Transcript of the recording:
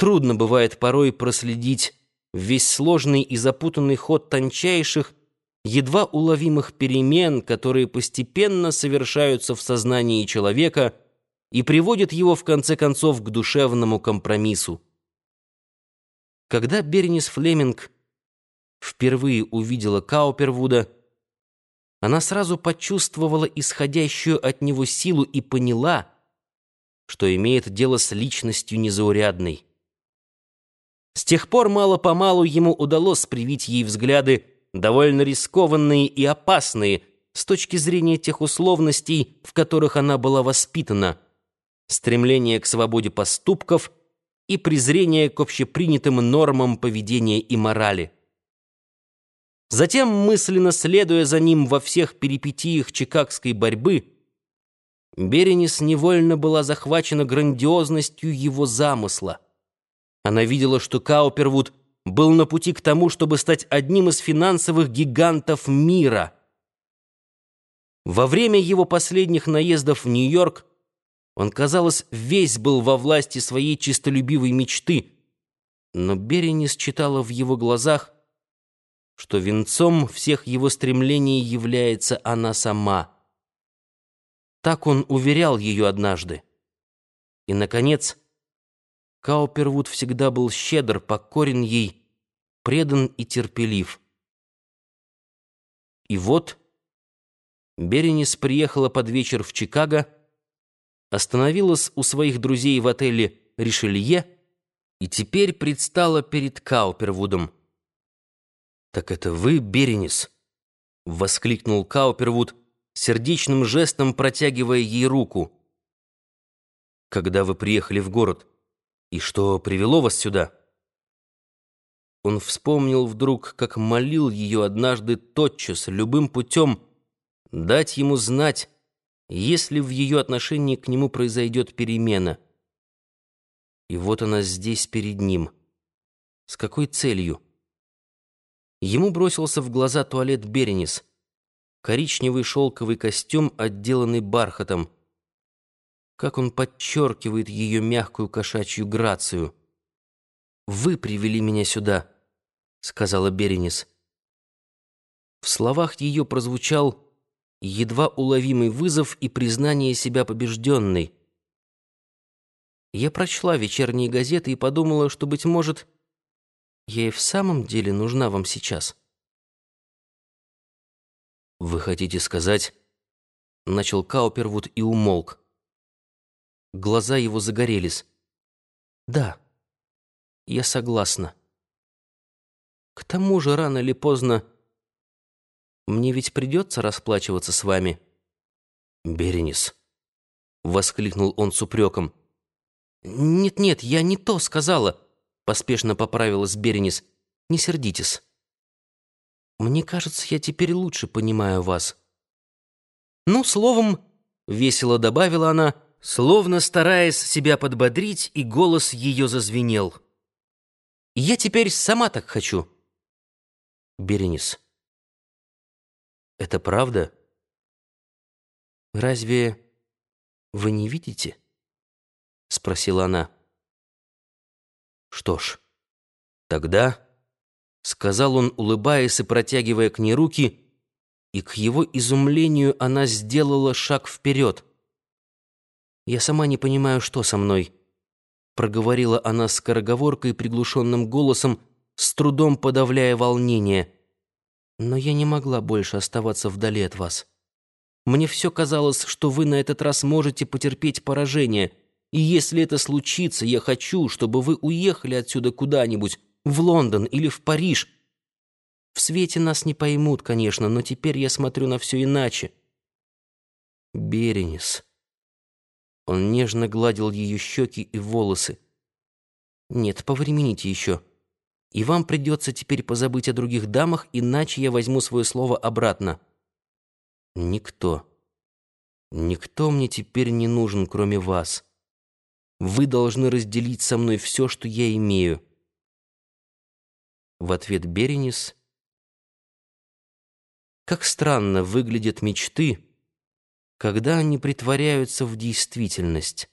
Трудно бывает порой проследить весь сложный и запутанный ход тончайших, едва уловимых перемен, которые постепенно совершаются в сознании человека и приводят его в конце концов к душевному компромиссу. Когда Бернис Флеминг впервые увидела Каупервуда, она сразу почувствовала исходящую от него силу и поняла, что имеет дело с личностью незаурядной. Тех пор мало-помалу ему удалось привить ей взгляды довольно рискованные и опасные с точки зрения тех условностей, в которых она была воспитана, стремление к свободе поступков и презрение к общепринятым нормам поведения и морали. Затем, мысленно следуя за ним во всех перипетиях чикагской борьбы, Беренис невольно была захвачена грандиозностью его замысла — она видела, что Каупервуд был на пути к тому, чтобы стать одним из финансовых гигантов мира. Во время его последних наездов в Нью-Йорк он, казалось, весь был во власти своей чистолюбивой мечты, но Беренис читала в его глазах, что венцом всех его стремлений является она сама. Так он уверял ее однажды. И, наконец, Каупервуд всегда был щедр, покорен ей, предан и терпелив. И вот Беренис приехала под вечер в Чикаго, остановилась у своих друзей в отеле «Ришелье» и теперь предстала перед Каупервудом. «Так это вы, Беренис?» — воскликнул Каупервуд, сердечным жестом протягивая ей руку. «Когда вы приехали в город?» «И что привело вас сюда?» Он вспомнил вдруг, как молил ее однажды тотчас, любым путем, дать ему знать, если в ее отношении к нему произойдет перемена. И вот она здесь перед ним. С какой целью? Ему бросился в глаза туалет Беренис. Коричневый шелковый костюм, отделанный бархатом — как он подчеркивает ее мягкую кошачью грацию. «Вы привели меня сюда», — сказала Беренис. В словах ее прозвучал едва уловимый вызов и признание себя побежденной. Я прочла вечерние газеты и подумала, что, быть может, я и в самом деле нужна вам сейчас. «Вы хотите сказать...» — начал Каупервуд и умолк. Глаза его загорелись. «Да, я согласна. К тому же, рано или поздно, мне ведь придется расплачиваться с вами». «Беренис», — воскликнул он с упреком. «Нет-нет, я не то сказала», — поспешно поправилась Беренис. «Не сердитесь. Мне кажется, я теперь лучше понимаю вас». «Ну, словом», — весело добавила она, — Словно стараясь себя подбодрить, и голос ее зазвенел. «Я теперь сама так хочу». «Беренис, это правда? Разве вы не видите?» — спросила она. «Что ж, тогда...» — сказал он, улыбаясь и протягивая к ней руки, и к его изумлению она сделала шаг вперед — я сама не понимаю, что со мной», — проговорила она скороговоркой приглушенным голосом, с трудом подавляя волнение. «Но я не могла больше оставаться вдали от вас. Мне все казалось, что вы на этот раз можете потерпеть поражение, и если это случится, я хочу, чтобы вы уехали отсюда куда-нибудь, в Лондон или в Париж. В свете нас не поймут, конечно, но теперь я смотрю на все иначе». «Беренис», он нежно гладил ее щеки и волосы. «Нет, повремените еще. И вам придется теперь позабыть о других дамах, иначе я возьму свое слово обратно». «Никто. Никто мне теперь не нужен, кроме вас. Вы должны разделить со мной все, что я имею». В ответ Беренис... Как странно выглядят мечты, когда они притворяются в действительность.